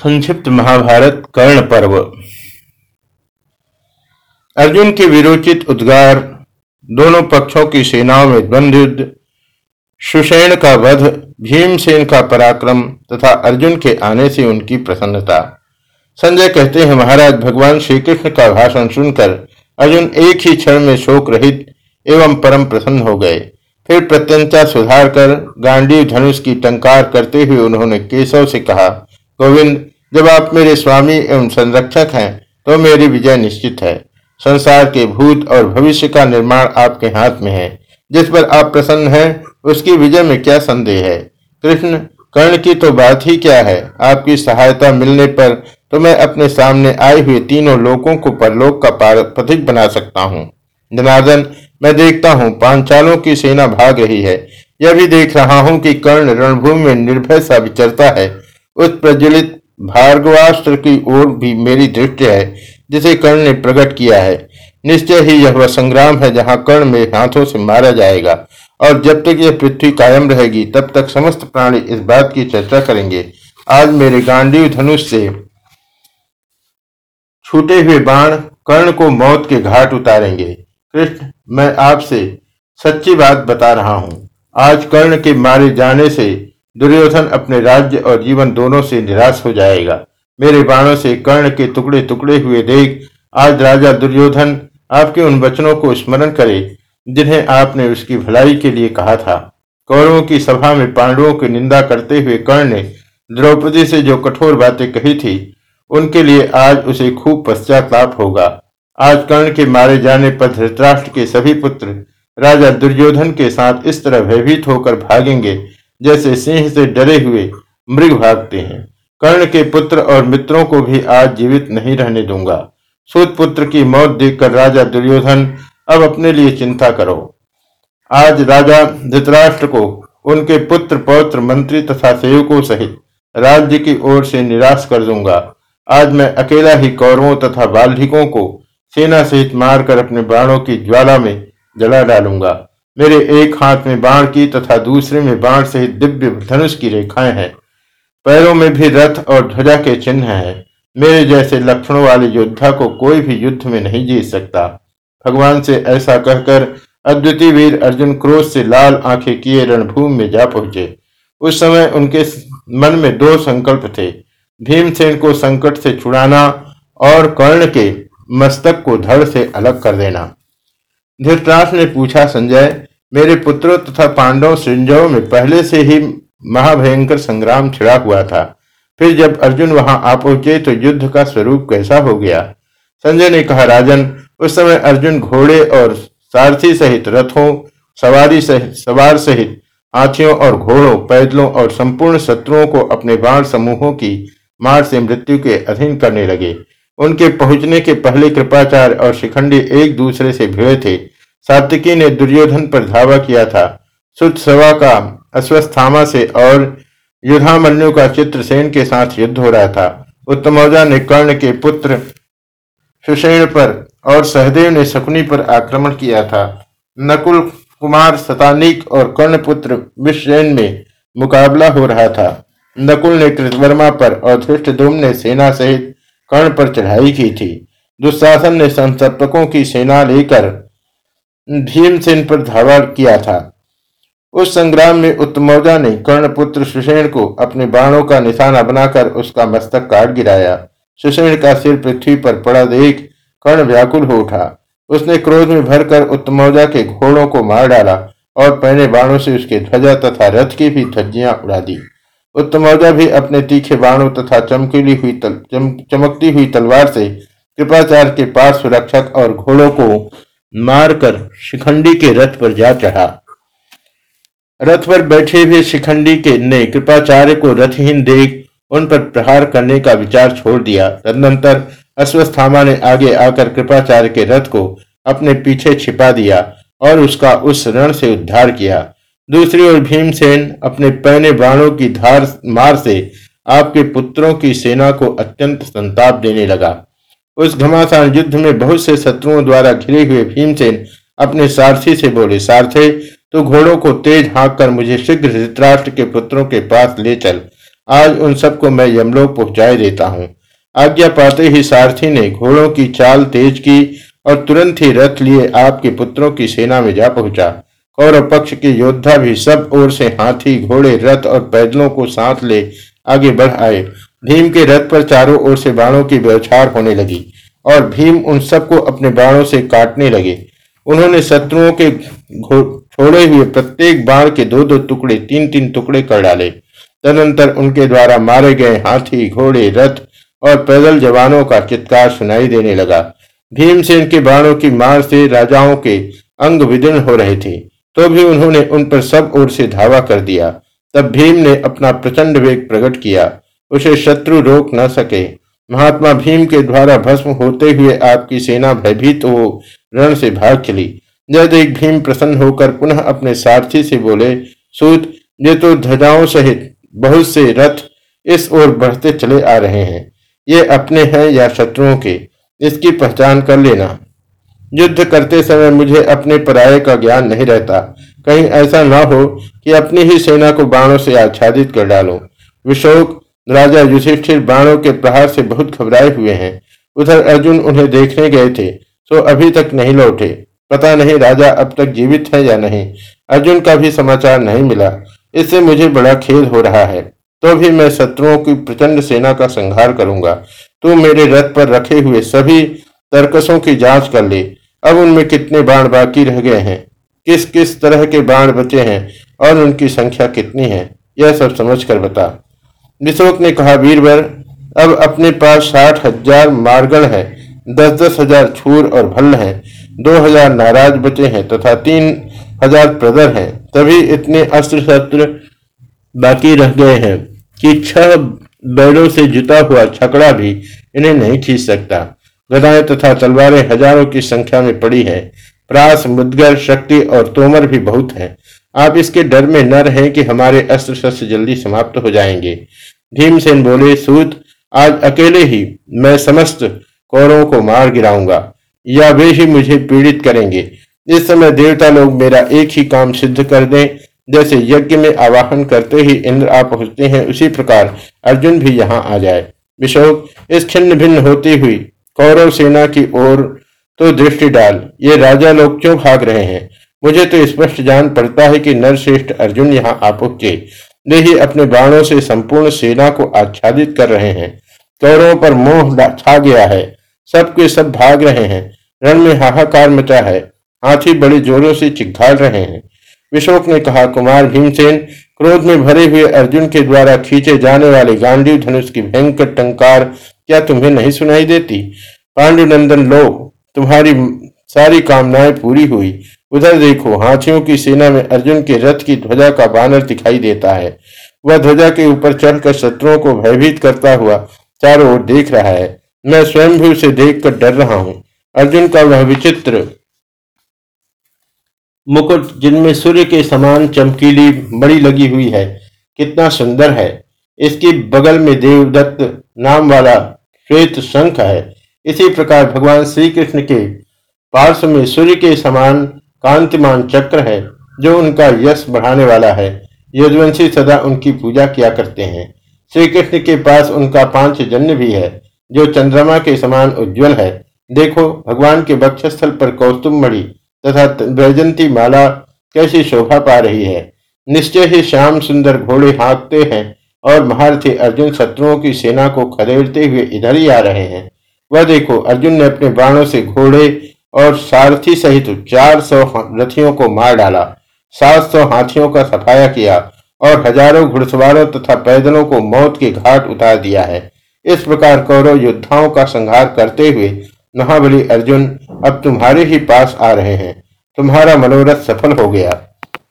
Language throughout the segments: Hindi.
संक्षिप्त महाभारत कर्ण पर्व। अर्जुन के विरोचित उद्गार, दोनों पक्षों की सेनाओं में द्वंद्व युद्ध सुषेण का वध, भीमसेन का पराक्रम तथा अर्जुन के आने से उनकी प्रसन्नता। संजय कहते हैं, महाराज, भगवान श्री कृष्ण का भाषण सुनकर अर्जुन एक ही क्षण में शोक रहित एवं परम प्रसन्न हो गए। फिर प्रत्यंता सुधार कर गांडी धनुष की टंकार करते हुए उन्होंने केशव से कहा, गोविंद जब आप मेरे स्वामी एवं संरक्षक हैं तो मेरी विजय निश्चित है। संसार के भूत और भविष्य का निर्माण आपके हाथ में है। जिस पर आप प्रसन्न हैं, उसकी विजय में क्या संदेह है? कृष्ण, कर्ण की तो बात ही क्या है? आपकी सहायता मिलने पर तो मैं अपने सामने आए हुए तीनों लोगों को परलोक का पथिक बना सकता हूँ। जनार्दन मैं देखता हूँ, पांचालों की सेना भाग रही है। यह भी देख रहा हूँ कि कर्ण रणभूमि में निर्भय सा विचरता है। उस प्रज्वलित भार्गवास्त्र की ओर भी मेरी दृष्टि है, जिसे कर्ण ने प्रकट किया है। निश्चय ही यह वह संग्राम है जहाँ कर्ण में हाथों से मारा जाएगा, और जब तक यह पृथ्वी कायम रहेगी, तब तक समस्त प्राणी इस बात की चर्चा करेंगे। आज मेरे गांडीव धनुष से छूटे हुए बाण कर्ण को मौत के घाट उतारेंगे। कृष्ण, मैं आपसे सच्ची बात बता रहा हूँ। आज कर्ण के मारे जाने से दुर्योधन अपने राज्य और जीवन दोनों से निराश हो जाएगा। मेरे बाणों से कर्ण के टुकड़े टुकड़े हुए देख, आज राजा दुर्योधन आपके उन वचनों को स्मरण करे, जिन्हें आपने उसकी भलाई के लिए कहा था। कौरवों की सभा में पांडवों की निंदा करते हुए कर्ण ने द्रौपदी से जो कठोर बातें कही थी, उनके लिए आज उसे खूब पश्चाताप होगा। आज कर्ण के मारे जाने पर धृतराष्ट्र के सभी पुत्र राजा दुर्योधन के साथ इस तरह भयभीत होकर भागेंगे जैसे सिंह से डरे हुए मृग भागते हैं। कर्ण के पुत्र और मित्रों को भी आज जीवित नहीं रहने दूँगा। सूत पुत्र की मौत देखकर राजा दुर्योधन, अब अपने लिए चिंता करो। आज राजा धृतराष्ट्र को उनके पुत्र पौत्र मंत्री तथा सेवकों सहित राज्य की ओर से निराश कर दूँगा। आज मैं अकेला ही कौरवों तथा बाल्धिकों को सेना सहित मारकर अपने बाणों की ज्वाला में जला डालूँगा। मेरे एक हाथ में बाण की तथा दूसरे में बाण सहित दिव्य धनुष की रेखाएँ हैं। पैरों में भी रथ और ध्वजा के चिन्ह हैं। मेरे जैसे लक्षणों वाले योद्धा को कोई भी युद्ध में नहीं जीत सकता। भगवान से ऐसा कहकर अद्वितीय वीर अर्जुन क्रोध से लाल आँखें किए रणभूमि में जा पहुँचे। उस समय उनके मन में दो संकल्प थे। भीमसेन को संकट से छुड़ाना और कर्ण के मस्तक को धड़ से अलग कर देना। धृतराष्ट्र ने पूछा, संजय, मेरे पुत्रों तथा पांडव सिंजव में पहले से ही महाभयंकर संग्राम छिड़ा हुआ था। फिर जब अर्जुन वहाँ आ पहुँचे तो युद्ध का स्वरूप कैसा हो गया? संजय ने कहा, राजन, उस समय अर्जुन घोड़े और सारथी सहित रथों, सवारी सहित सवार सहित हाथियों और घोड़ों, पैदलों और संपूर्ण शत्रुओं को अपने बाण समूहों की मार से मृत्यु के अधीन करने लगे। उनके पहुँचने के पहले कृपाचार्य और शिखंडी एक दूसरे से भिड़े थे। सात्विकी ने दुर्योधन पर धावा किया था। सुत सवा का अश्वस्थामा से और युद्धामन्यु का चित्रसेन के साथ युद्ध हो रहा था। उत्तमौजा ने कर्ण के पुत्र सुषेण पर और सहदेव ने शकुनी पर आक्रमण किया था। नकुल कुमार सतानिक और कर्ण पुत्र विश्वेन में मुकाबला हो रहा था। नकुल ने कृतवर्मा पर और धृष्ट ने सेना सहित कर्ण पर चढ़ाई की थी। दुशासन ने संसर्पकों की सेना लेकर भीमसेन पर धावा किया था। उस संग्राम में उत्तमौजा ने कर्णपुत्र सुषेण को अपने बाणों का निशाना बनाकर उसका मस्तक काट गिराया। सुषेण का सिर पृथ्वी पर पड़ा देख कर्ण व्याकुल हो उठा। उसने क्रोध में भरकर उत्तमौजा के घोड़ों को मार डाला और पहने बाणों से उसके ध्वजा तथा रथ की भी धज्जियाँ उड़ा दी। उत्तमौजा भी अपने तीखे बाणों तथा चमकीली हुई तल, चम, चमकती हुई तलवार से कृपाचार्य के पास सुरक्षक और घोड़ों को मारकर शिखंडी के रथ पर जा चढ़ा। रथ पर बैठे हुए शिखंडी के ने कृपाचार्य को रथहीन देख उन पर प्रहार करने का विचार छोड़ दिया। तदनंतर अश्वस्थामा ने आगे आकर कृपाचार्य के रथ को अपने पीछे छिपा दिया और उसका उस रण से उद्धार किया। दूसरी ओर भीमसेन अपने पहने बाणों की धार मार से आपके पुत्रों की सेना को अत्यंत संताप देने लगा। उस घमासान युद्ध में बहुत से शत्रुओं द्वारा घिरे हुए भीमसेन अपने सारथी से बोले, सारथे तो घोड़ों को तेज हाँक कर मुझे शीघ्र धृतराष्ट्र के पुत्रों के पास ले चल। आज उन सबको मैं यमलोक पहुँचाए देता हूँ। आज्ञा पाते ही सारथी ने घोड़ों की चाल तेज की और तुरंत ही रथ लिए आपके पुत्रों की सेना में जा पहुँचा। कौरव पक्ष के योद्धा भी सब ओर से हाथी, घोड़े, रथ और पैदलों को साथ ले आगे बढ़ आए। भीम के रथ पर चारों ओर से बाणों की व्यवचार होने लगी। और भीम उन सबको अपने बाणों से काटने लगे। उन्होंने शत्रुओं के छोड़े हुए प्रत्येक बाण के दो दो टुकड़े तीन तीन टुकड़े कर डाले। तदनंतर उनके द्वारा मारे गए हाथी, घोड़े, रथ और पैदल जवानों का चित्कार सुनाई देने लगा। भीमसेन के बाणों की मार से राजाओं के अंग विदीर्ण हो रहे थे। तो भी उन्होंने उन पर सब ओर से धावा कर दिया। तब भीम ने अपना प्रचंड वेग प्रकट किया। उसे शत्रु रोक न सके। महात्मा भीम के द्वारा भस्म होते हुए आपकी सेना भयभीत हो रण से भाग चली। जब एक भीम प्रसन्न होकर पुनः अपने सारथी से बोले, सूत, ये तो ध्वजाओं सहित बहुत से रथ इस ओर बढ़ते चले आ रहे हैं। ये अपने हैं या शत्रुओं के? इसकी पहचान कर लेना। युद्ध करते समय मुझे अपने पराये का ज्ञान नहीं रहता। कहीं ऐसा ना हो कि अपनी ही सेना को बाणों से आच्छादित कर डालो। विशोक राजा युधिष्ठिर बाणों के प्रहार से बहुत घबराए हुए हैं। उधर अर्जुन उन्हें देखने गए थे तो अभी तक नहीं लौटे। पता नहीं राजा अब तक जीवित है या नहीं। अर्जुन का भी समाचार नहीं मिला। इससे मुझे बड़ा खेद हो रहा है। तो भी मैं शत्रुओं की प्रचंड सेना का संहार करूँगा। तू मेरे रथ पर रखे हुए सभी तर्कसों की जाँच कर ले। अब उनमें कितने बाण बाकी रह गए हैं? किस किस तरह के बाण बचे हैं? और उनकी संख्या कितनी है? यह सब समझ कर बता। विशोक ने कहा, वीरवर, अब अपने पास साठ हज़ार मारगण है, दस दस हज़ार छूर और भल्ल हैं, दो हज़ार नाराज़ बचे हैं तथा तीन हज़ार प्रदर हैं, तभी इतने अस्त्र शस्त्र बाकी रह गए हैं कि छह बैलों से जुता हुआ छकड़ा भी इन्हें नहीं खींच सकता। गदाएँ तथा तलवारें हज़ारों की संख्या में पड़ी है। प्रास मुदगर शक्ति और तोमर भी बहुत है। आप इसके डर में न रहें कि हमारे अस्त्र शस्त्र जल्दी समाप्त हो जाएँगे। भीमसेन बोले, सूत, आज अकेले ही मैं समस्त कौरों को मार गिराऊँगा। या वे ही मुझे पीड़ित करेंगे। इस समय देवता लोग मेरा एक ही काम सिद्ध कर दें। जैसे यज्ञ में आवाहन करते ही इंद्र आ पहुँचते हैं, उसी प्रकार अर्जुन भी यहाँ आ जाए। विशोक, इस खिन्न भिन्न होती हुई कौरव सेना की ओर तो दृष्टि डाल। ये राजा लोग क्यों भाग रहे हैं? मुझे तो स्पष्ट जान पड़ता है कि नरश्रेष्ठ अर्जुन यहाँ आ पहुँचे। वे ही अपने बाणों से संपूर्ण सेना को आच्छादित कर रहे हैं। कौरवों पर मोह छा गया है। सबके सब भाग रहे हैं। रण में हाहाकार मचा है। हाथी बड़े जोरों से चिघाड़ रहे हैं। विशोक ने कहा, कुमार भीमसेन, क्रोध में भरे हुए अर्जुन के द्वारा खींचे जाने वाले गांडीव धनुष की भयंकर टंकार क्या तुम्हें नहीं सुनाई देती? पांडुनंदन लो, तुम्हारी सारी कामनाएँ पूरी हुई। उधर देखो, हाथियों की सेना में अर्जुन के रथ की ध्वजा का बानर दिखाई देता है। वह ध्वजा के ऊपर चढ़कर शत्रुओं को भयभीत करता हुआ चारों ओर देख रहा है। मैं स्वयं भी उसे देखकर डर रहा हूँ। अर्जुन का वह विचित्र मुकुट, जिनमें सूर्य के समान चमकीली मड़ी लगी हुई है, कितना सुंदर है। इसके बगल में देवदत्त नाम वाला श्वेत शंख है। इसी प्रकार भगवान श्री कृष्ण के पार्श्व में सूर्य के समान कांतिमान चक्र है, जो उनका यश बढ़ाने वाला है। यदुवंशी सदा उनकी पूजा किया करते हैं। श्री कृष्ण के पास उनका पाँच जन्य भी है, जो चंद्रमा के समान उज्जवल है। देखो, भगवान के बक्षस्थल पर कौस्तुम मणि तथा वैजंती माला कैसी शोभा पा रही है। निश्चय ही श्याम सुंदर घोड़े हाँकते हैं और महारथी अर्जुन शत्रुओं की सेना को खदेड़ते हुए इधर ही आ रहे हैं। वह देखो, अर्जुन ने अपने बाणों से घोड़े और सारथी सहित चार सौ रथियों को मार डाला। सात सौ हाथियों का सफाया किया और हज़ारों घुड़सवारों तथा पैदलों को मौत के घाट उतार दिया है। इस प्रकार कौरव योद्धाओं का संहार करते हुए महाबली अर्जुन, अब तुम्हारे ही पास आ रहे हैं। तुम्हारा मनोरथ सफल हो गया।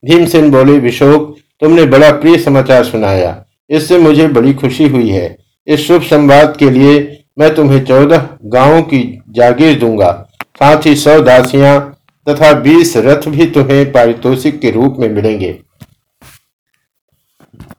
भीमसेन बोले, विशोक, तुमने बड़ा प्रिय समाचार सुनाया। इससे मुझे बड़ी खुशी हुई है। इस शुभ संवाद के लिए मैं तुम्हें चौदह गाँवों की जागीर दूँगा। साथ ही सौ दासियाँ तथा बीस रथ भी तुम्हें पारितोषिक के रूप में मिलेंगे।